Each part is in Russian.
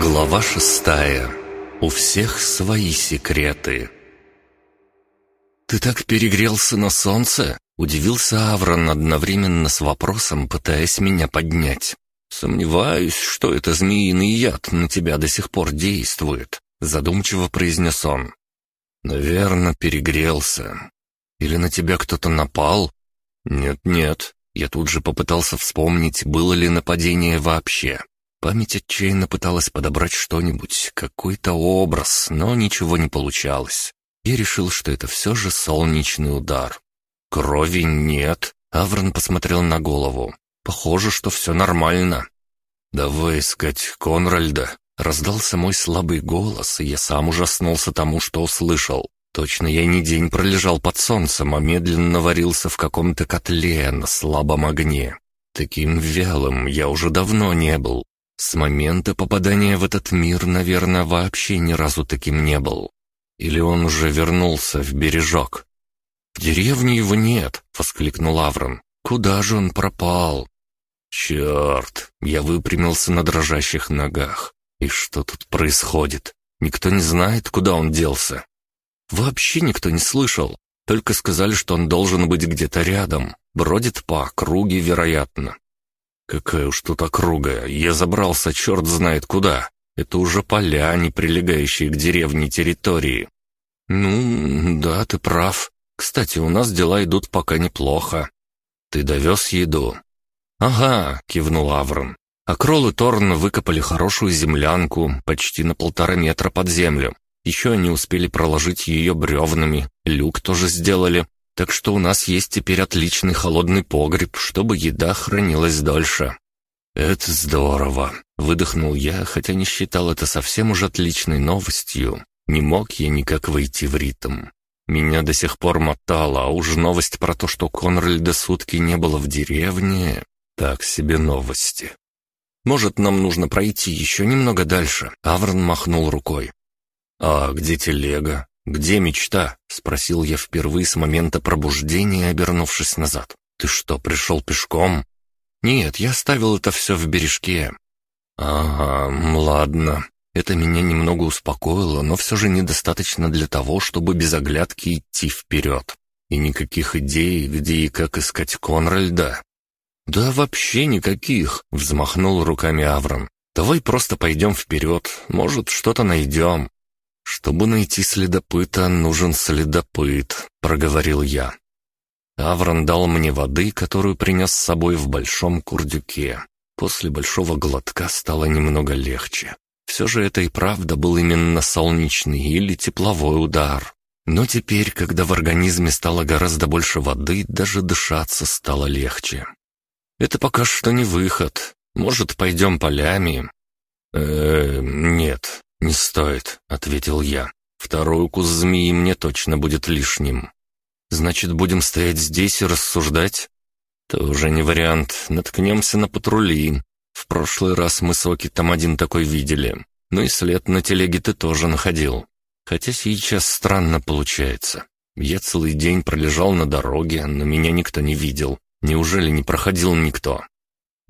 Глава шестая. У всех свои секреты. «Ты так перегрелся на солнце?» — удивился Аврон одновременно с вопросом, пытаясь меня поднять. «Сомневаюсь, что это змеиный яд на тебя до сих пор действует», — задумчиво произнес он. «Наверное, перегрелся. Или на тебя кто-то напал?» «Нет-нет». Я тут же попытался вспомнить, было ли нападение вообще. Память отчаянно пыталась подобрать что-нибудь, какой-то образ, но ничего не получалось. Я решил, что это все же солнечный удар. Крови нет. Аврон посмотрел на голову. Похоже, что все нормально. «Давай искать Конральда», — раздался мой слабый голос, и я сам ужаснулся тому, что услышал. Точно я не день пролежал под солнцем, а медленно варился в каком-то котле на слабом огне. Таким вялым я уже давно не был. С момента попадания в этот мир, наверное, вообще ни разу таким не был. Или он уже вернулся в бережок? «В деревне его нет», — воскликнул Аврон. «Куда же он пропал?» «Черт!» — я выпрямился на дрожащих ногах. «И что тут происходит? Никто не знает, куда он делся?» «Вообще никто не слышал. Только сказали, что он должен быть где-то рядом. Бродит по округе, вероятно. Какая уж тут округа, я забрался черт знает куда. Это уже поля, не прилегающие к деревне территории. Ну, да, ты прав. Кстати, у нас дела идут пока неплохо. Ты довез еду? Ага, кивнул Аврон. А Кролл и Торн выкопали хорошую землянку, почти на полтора метра под землю. Еще они успели проложить ее бревнами, люк тоже сделали. Так что у нас есть теперь отличный холодный погреб, чтобы еда хранилась дольше». «Это здорово», — выдохнул я, хотя не считал это совсем уж отличной новостью. Не мог я никак войти в ритм. Меня до сих пор мотало, а уж новость про то, что Конральда сутки не было в деревне, так себе новости. «Может, нам нужно пройти еще немного дальше?» Аврон махнул рукой. «А где телега? «Где мечта?» — спросил я впервые с момента пробуждения, обернувшись назад. «Ты что, пришел пешком?» «Нет, я оставил это все в бережке». «Ага, ладно». Это меня немного успокоило, но все же недостаточно для того, чтобы без оглядки идти вперед. И никаких идей, где и как искать Конральда. «Да вообще никаких», — взмахнул руками Аврон. «Давай просто пойдем вперед, может, что-то найдем». «Чтобы найти следопыта, нужен следопыт», — проговорил я. Аврон дал мне воды, которую принес с собой в большом курдюке. После большого глотка стало немного легче. Все же это и правда был именно солнечный или тепловой удар. Но теперь, когда в организме стало гораздо больше воды, даже дышаться стало легче. Это пока что не выход. Может, пойдем полями? Э, нет. «Не стоит», — ответил я. «Второй укус змеи мне точно будет лишним». «Значит, будем стоять здесь и рассуждать?» «Тоже не вариант. Наткнемся на патрули. В прошлый раз мы с Оки там один такой видели. Ну и след на телеге ты тоже находил. Хотя сейчас странно получается. Я целый день пролежал на дороге, но меня никто не видел. Неужели не проходил никто?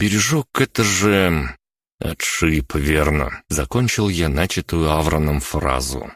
Бережок — это же... «Отшиб, верно», — закончил я начатую Авроном фразу.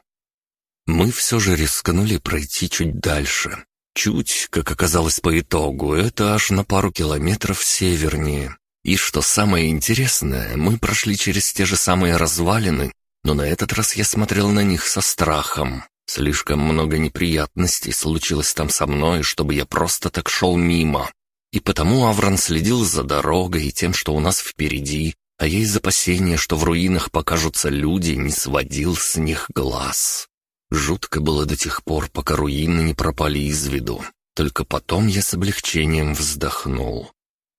Мы все же рискнули пройти чуть дальше. Чуть, как оказалось по итогу, это аж на пару километров севернее. И что самое интересное, мы прошли через те же самые развалины, но на этот раз я смотрел на них со страхом. Слишком много неприятностей случилось там со мной, чтобы я просто так шел мимо. И потому Аврон следил за дорогой и тем, что у нас впереди, а я из опасения, что в руинах покажутся люди, не сводил с них глаз. Жутко было до тех пор, пока руины не пропали из виду. Только потом я с облегчением вздохнул.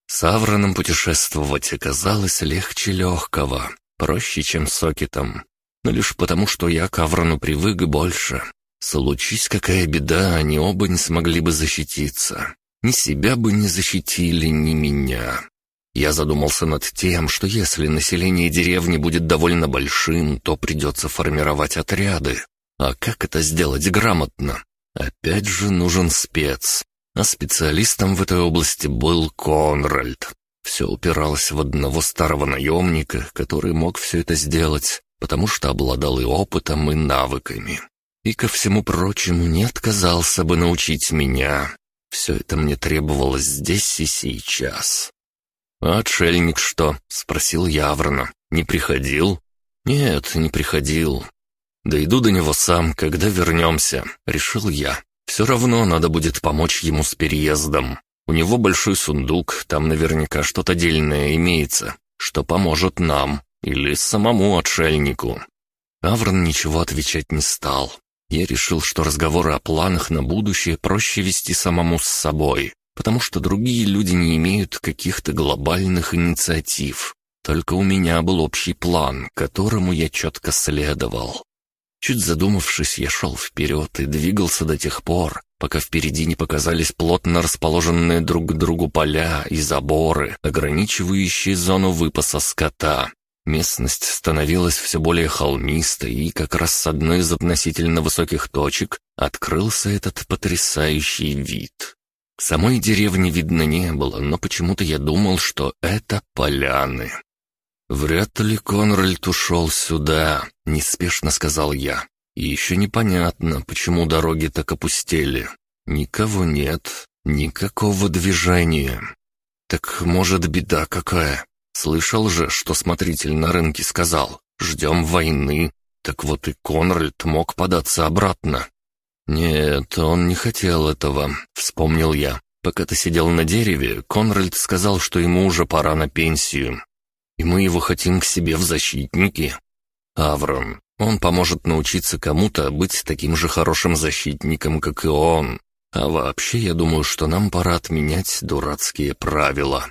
С Авроном путешествовать оказалось легче легкого, проще, чем с Сокетом. Но лишь потому, что я к Аврону привык больше. Случись какая беда, они оба не смогли бы защититься. Ни себя бы не защитили, ни меня. Я задумался над тем, что если население деревни будет довольно большим, то придется формировать отряды. А как это сделать грамотно? Опять же нужен спец. А специалистом в этой области был Конральд. Все упиралось в одного старого наемника, который мог все это сделать, потому что обладал и опытом, и навыками. И ко всему прочему не отказался бы научить меня. Все это мне требовалось здесь и сейчас. «А отшельник что?» — спросил Яврона. «Не приходил?» «Нет, не приходил. Дойду до него сам, когда вернемся», — решил я. «Все равно надо будет помочь ему с переездом. У него большой сундук, там наверняка что-то дельное имеется, что поможет нам или самому отшельнику». Аврон ничего отвечать не стал. Я решил, что разговоры о планах на будущее проще вести самому с собой потому что другие люди не имеют каких-то глобальных инициатив. Только у меня был общий план, которому я четко следовал. Чуть задумавшись, я шел вперед и двигался до тех пор, пока впереди не показались плотно расположенные друг к другу поля и заборы, ограничивающие зону выпаса скота. Местность становилась все более холмистой, и как раз с одной из относительно высоких точек открылся этот потрясающий вид. Самой деревни видно не было, но почему-то я думал, что это поляны. «Вряд ли Конральд ушел сюда», — неспешно сказал я. «И еще непонятно, почему дороги так опустели. Никого нет, никакого движения. Так может, беда какая? Слышал же, что смотритель на рынке сказал. Ждем войны. Так вот и Конральд мог податься обратно. «Нет, он не хотел этого», — вспомнил я. «Пока ты сидел на дереве, Конральд сказал, что ему уже пора на пенсию. И мы его хотим к себе в защитники. Аврон, он поможет научиться кому-то быть таким же хорошим защитником, как и он. А вообще, я думаю, что нам пора отменять дурацкие правила».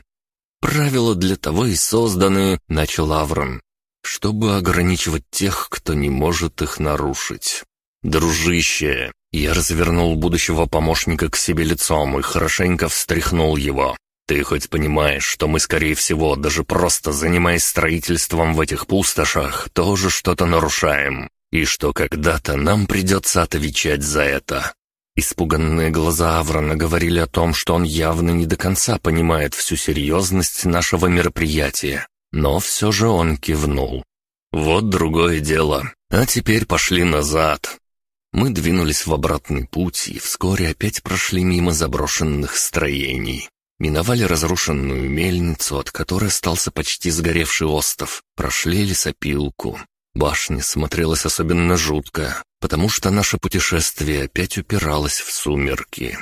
«Правила для того и созданы», — начал Аврон, «чтобы ограничивать тех, кто не может их нарушить». «Дружище, я развернул будущего помощника к себе лицом и хорошенько встряхнул его. «Ты хоть понимаешь, что мы, скорее всего, даже просто занимаясь строительством в этих пустошах, тоже что-то нарушаем, и что когда-то нам придется отвечать за это?» Испуганные глаза Аврона говорили о том, что он явно не до конца понимает всю серьезность нашего мероприятия, но все же он кивнул. «Вот другое дело. А теперь пошли назад. Мы двинулись в обратный путь и вскоре опять прошли мимо заброшенных строений. Миновали разрушенную мельницу, от которой остался почти сгоревший остов, прошли лесопилку. Башня смотрелась особенно жутко, потому что наше путешествие опять упиралось в сумерки.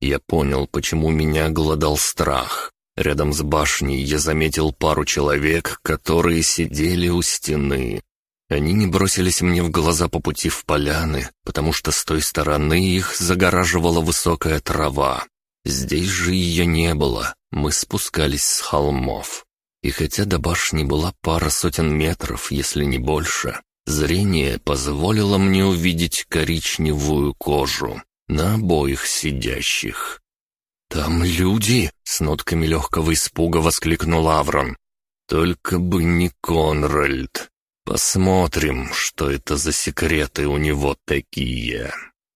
Я понял, почему меня голодал страх. Рядом с башней я заметил пару человек, которые сидели у стены. Они не бросились мне в глаза по пути в поляны, потому что с той стороны их загораживала высокая трава. Здесь же ее не было, мы спускались с холмов. И хотя до башни была пара сотен метров, если не больше, зрение позволило мне увидеть коричневую кожу на обоих сидящих. «Там люди!» — с нотками легкого испуга воскликнул Аврон. «Только бы не Конральд!» Посмотрим, что это за секреты у него такие.